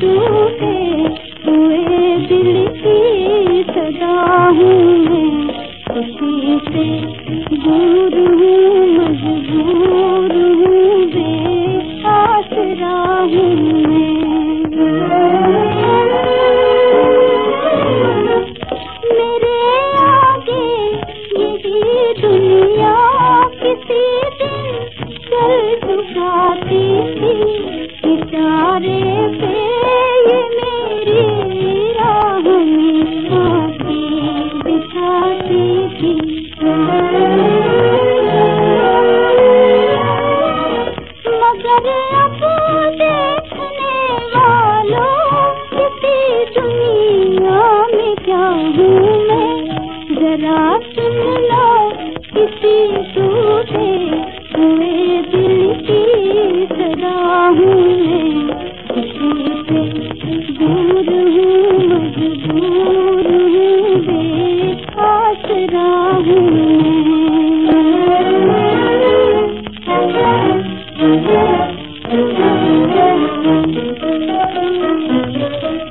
टूटे दिल की सदा दूर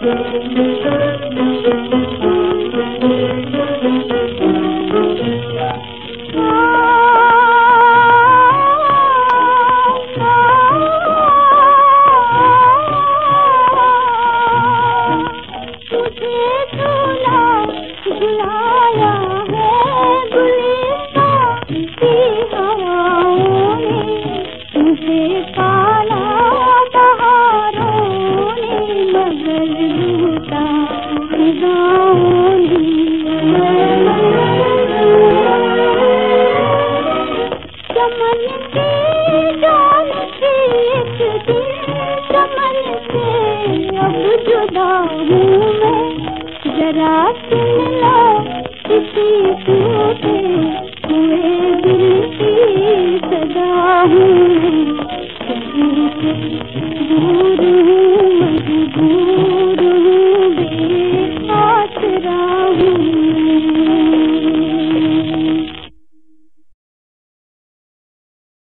Thank you. चमन से जान एक दिन से अब जुदा हूँ मैं। जरा सुन लो किसी टूटे हुए दिल की सदा हूँ। दूर हूँ